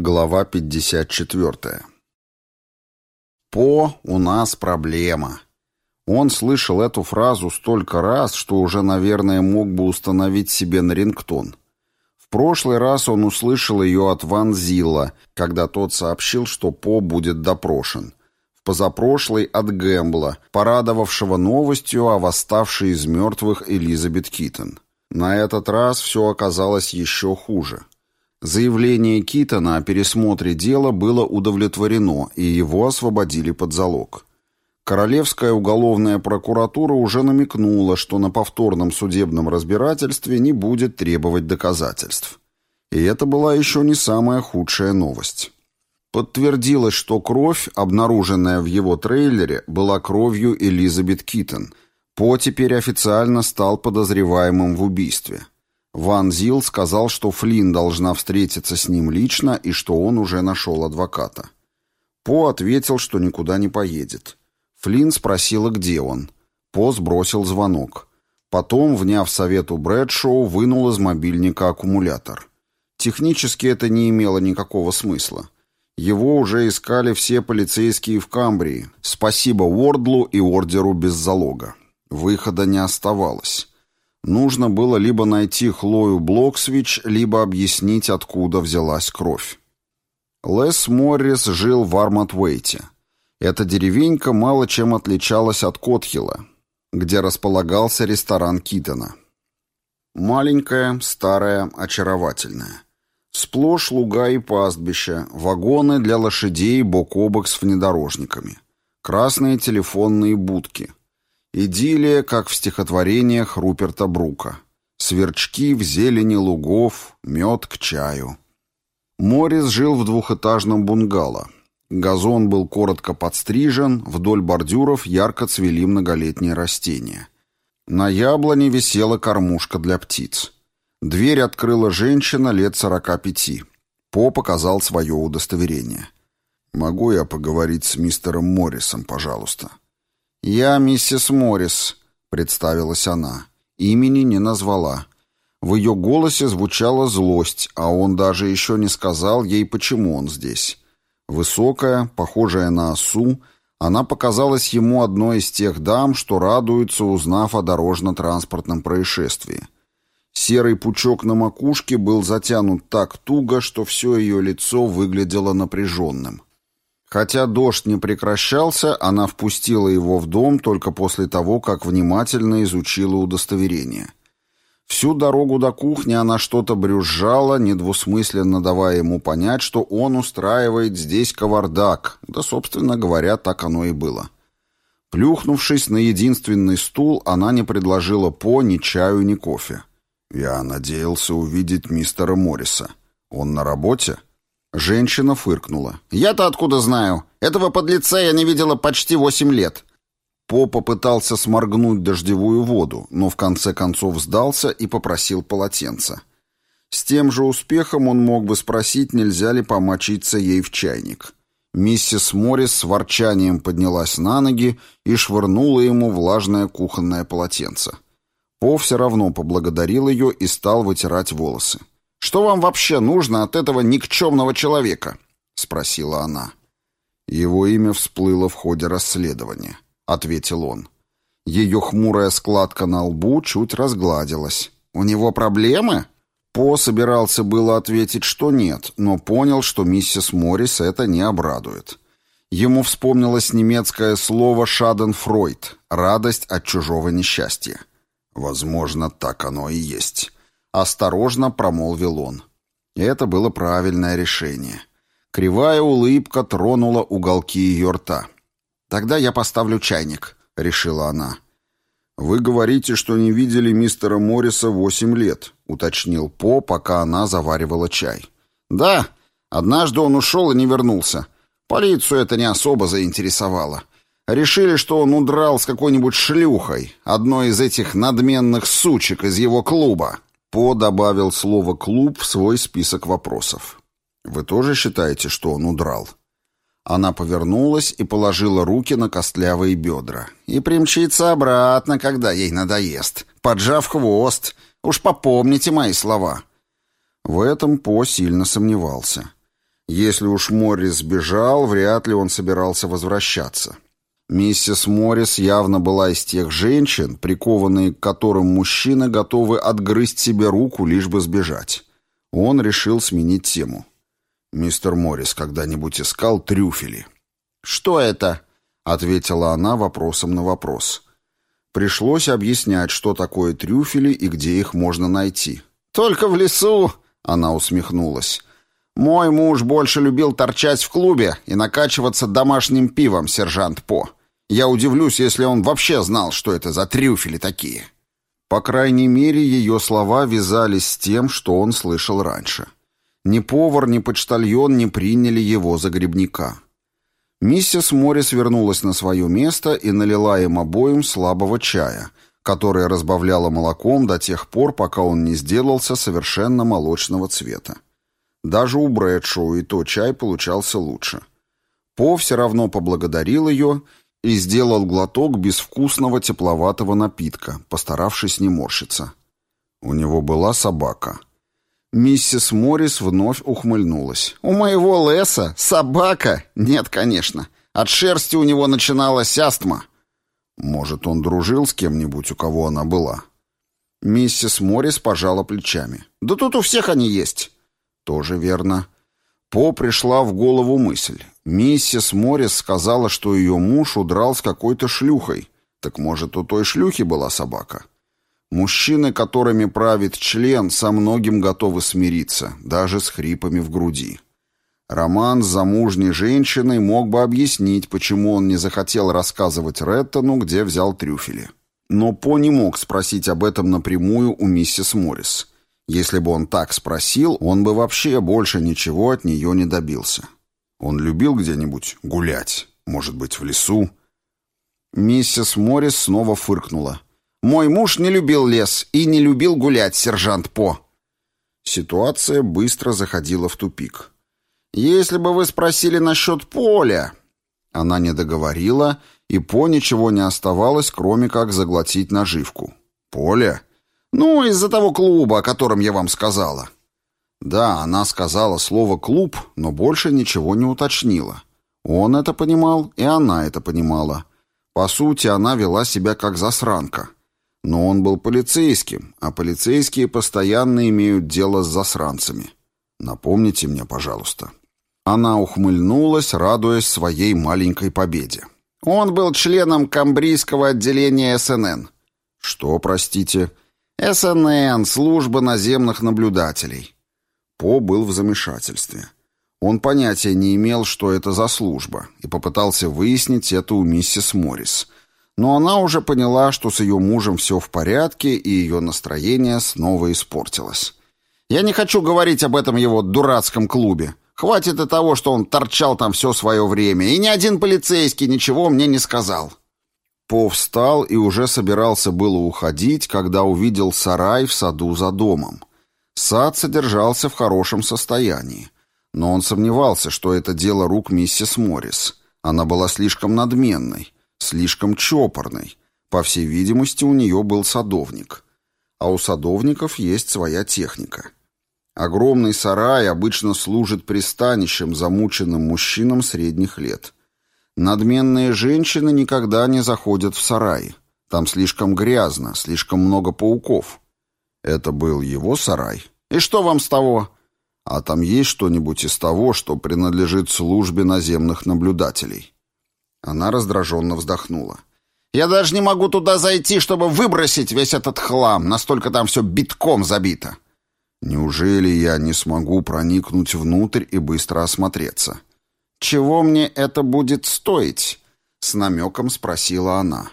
Глава 54. «По, у нас проблема». Он слышал эту фразу столько раз, что уже, наверное, мог бы установить себе на рингтон. В прошлый раз он услышал ее от Ван Зилла, когда тот сообщил, что По будет допрошен. В позапрошлый от Гэмбла, порадовавшего новостью о восставшей из мертвых Элизабет Киттон. На этот раз все оказалось еще хуже. Заявление Китона о пересмотре дела было удовлетворено, и его освободили под залог. Королевская уголовная прокуратура уже намекнула, что на повторном судебном разбирательстве не будет требовать доказательств. И это была еще не самая худшая новость. Подтвердилось, что кровь, обнаруженная в его трейлере, была кровью Элизабет Китон. По теперь официально стал подозреваемым в убийстве. Ван Зил сказал, что Флинн должна встретиться с ним лично и что он уже нашел адвоката. По ответил, что никуда не поедет. Флинн спросила, где он. По сбросил звонок. Потом, вняв совету Брэдшоу, вынул из мобильника аккумулятор. Технически это не имело никакого смысла. Его уже искали все полицейские в Камбрии. Спасибо Уордлу и ордеру без залога. Выхода не оставалось. Нужно было либо найти Хлою Блоксвич, либо объяснить, откуда взялась кровь. Лес Моррис жил в Арматвейте. Эта деревенька мало чем отличалась от Котхила, где располагался ресторан Китона. Маленькая, старая, очаровательная. Сплошь луга и пастбища, вагоны для лошадей бок о бок с внедорожниками, красные телефонные будки — Идиллия, как в стихотворениях Руперта Брука. Сверчки в зелени лугов, мед к чаю. Морис жил в двухэтажном бунгало. Газон был коротко подстрижен, вдоль бордюров ярко цвели многолетние растения. На яблоне висела кормушка для птиц. Дверь открыла женщина лет сорока пяти. По показал свое удостоверение. «Могу я поговорить с мистером Моррисом, пожалуйста?» «Я миссис Моррис», — представилась она. Имени не назвала. В ее голосе звучала злость, а он даже еще не сказал ей, почему он здесь. Высокая, похожая на осу, она показалась ему одной из тех дам, что радуются, узнав о дорожно-транспортном происшествии. Серый пучок на макушке был затянут так туго, что все ее лицо выглядело напряженным. Хотя дождь не прекращался, она впустила его в дом только после того, как внимательно изучила удостоверение. Всю дорогу до кухни она что-то брюзжала, недвусмысленно давая ему понять, что он устраивает здесь кавардак, да, собственно говоря, так оно и было. Плюхнувшись на единственный стул, она не предложила По ни чаю, ни кофе. «Я надеялся увидеть мистера Морриса. Он на работе?» Женщина фыркнула. «Я-то откуда знаю? Этого подлеца я не видела почти восемь лет». По попытался сморгнуть дождевую воду, но в конце концов сдался и попросил полотенца. С тем же успехом он мог бы спросить, нельзя ли помочиться ей в чайник. Миссис Моррис с ворчанием поднялась на ноги и швырнула ему влажное кухонное полотенце. По все равно поблагодарил ее и стал вытирать волосы. Что вам вообще нужно от этого никчемного человека?» — спросила она. «Его имя всплыло в ходе расследования», — ответил он. Ее хмурая складка на лбу чуть разгладилась. «У него проблемы?» По собирался было ответить, что нет, но понял, что миссис Моррис это не обрадует. Ему вспомнилось немецкое слово «шаденфройд» — радость от чужого несчастья. Возможно, так оно и есть. Осторожно промолвил он. Это было правильное решение. Кривая улыбка тронула уголки ее рта. «Тогда я поставлю чайник», — решила она. «Вы говорите, что не видели мистера Морриса восемь лет», — уточнил По, пока она заваривала чай. «Да, однажды он ушел и не вернулся. Полицию это не особо заинтересовало. Решили, что он удрал с какой-нибудь шлюхой, одной из этих надменных сучек из его клуба». По добавил слово «клуб» в свой список вопросов. «Вы тоже считаете, что он удрал?» Она повернулась и положила руки на костлявые бедра. «И примчится обратно, когда ей надоест, поджав хвост. Уж попомните мои слова». В этом По сильно сомневался. Если уж Моррис сбежал, вряд ли он собирался возвращаться. Миссис Моррис явно была из тех женщин, прикованные к которым мужчины готовы отгрызть себе руку, лишь бы сбежать. Он решил сменить тему. «Мистер Моррис когда-нибудь искал трюфели?» «Что это?» — ответила она вопросом на вопрос. Пришлось объяснять, что такое трюфели и где их можно найти. «Только в лесу!» — она усмехнулась. «Мой муж больше любил торчать в клубе и накачиваться домашним пивом, сержант По. Я удивлюсь, если он вообще знал, что это за трюфели такие». По крайней мере, ее слова вязались с тем, что он слышал раньше. Ни повар, ни почтальон не приняли его за грибника. Миссис Моррис вернулась на свое место и налила им обоим слабого чая, который разбавляла молоком до тех пор, пока он не сделался совершенно молочного цвета. Даже у Брэдшоу и то чай получался лучше. По все равно поблагодарил ее и сделал глоток безвкусного тепловатого напитка, постаравшись не морщиться. У него была собака. Миссис Моррис вновь ухмыльнулась. «У моего Леса собака? Нет, конечно. От шерсти у него начиналась астма». Может, он дружил с кем-нибудь, у кого она была? Миссис Моррис пожала плечами. «Да тут у всех они есть». «Тоже верно». По пришла в голову мысль. Миссис Моррис сказала, что ее муж удрал с какой-то шлюхой. Так может, у той шлюхи была собака? Мужчины, которыми правит член, со многим готовы смириться, даже с хрипами в груди. Роман с замужней женщиной мог бы объяснить, почему он не захотел рассказывать Реттону, где взял трюфели. Но По не мог спросить об этом напрямую у миссис Моррис. Если бы он так спросил, он бы вообще больше ничего от нее не добился. Он любил где-нибудь гулять, может быть, в лесу. Миссис Моррис снова фыркнула. «Мой муж не любил лес и не любил гулять, сержант По». Ситуация быстро заходила в тупик. «Если бы вы спросили насчет поля...» Она не договорила, и По ничего не оставалось, кроме как заглотить наживку. «Поле?» «Ну, из-за того клуба, о котором я вам сказала». Да, она сказала слово «клуб», но больше ничего не уточнила. Он это понимал, и она это понимала. По сути, она вела себя как засранка. Но он был полицейским, а полицейские постоянно имеют дело с засранцами. Напомните мне, пожалуйста. Она ухмыльнулась, радуясь своей маленькой победе. Он был членом камбрийского отделения СНН. Что, простите? СНН, служба наземных наблюдателей. По был в замешательстве. Он понятия не имел, что это за служба, и попытался выяснить это у миссис Моррис. Но она уже поняла, что с ее мужем все в порядке, и ее настроение снова испортилось. «Я не хочу говорить об этом его дурацком клубе. Хватит и того, что он торчал там все свое время, и ни один полицейский ничего мне не сказал». По встал и уже собирался было уходить, когда увидел сарай в саду за домом. Сад содержался в хорошем состоянии, но он сомневался, что это дело рук миссис Моррис. Она была слишком надменной, слишком чопорной. По всей видимости, у нее был садовник. А у садовников есть своя техника. Огромный сарай обычно служит пристанищем замученным мужчинам средних лет – Надменные женщины никогда не заходят в сарай. Там слишком грязно, слишком много пауков. Это был его сарай. И что вам с того? А там есть что-нибудь из того, что принадлежит службе наземных наблюдателей? Она раздраженно вздохнула. «Я даже не могу туда зайти, чтобы выбросить весь этот хлам, настолько там все битком забито». «Неужели я не смогу проникнуть внутрь и быстро осмотреться?» «Чего мне это будет стоить?» — с намеком спросила она.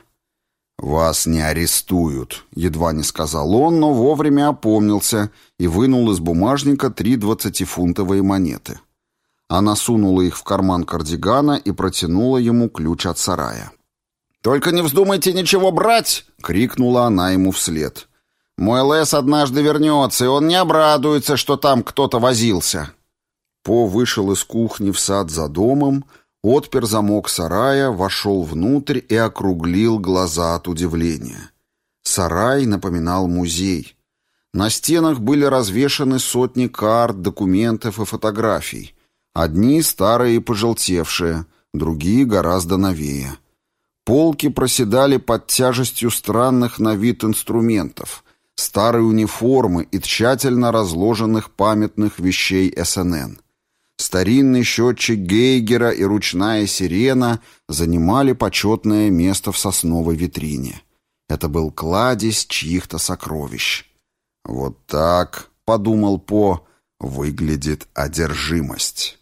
«Вас не арестуют», — едва не сказал он, но вовремя опомнился и вынул из бумажника три двадцатифунтовые монеты. Она сунула их в карман кардигана и протянула ему ключ от сарая. «Только не вздумайте ничего брать!» — крикнула она ему вслед. «Мой лес однажды вернется, и он не обрадуется, что там кто-то возился». По вышел из кухни в сад за домом, отпер замок сарая, вошел внутрь и округлил глаза от удивления. Сарай напоминал музей. На стенах были развешаны сотни карт, документов и фотографий, Одни старые и пожелтевшие, другие гораздо новее. Полки проседали под тяжестью странных на вид инструментов, старой униформы и тщательно разложенных памятных вещей СНН. Старинный счетчик Гейгера и ручная сирена занимали почетное место в сосновой витрине. Это был кладезь чьих-то сокровищ. «Вот так», — подумал По, — «выглядит одержимость».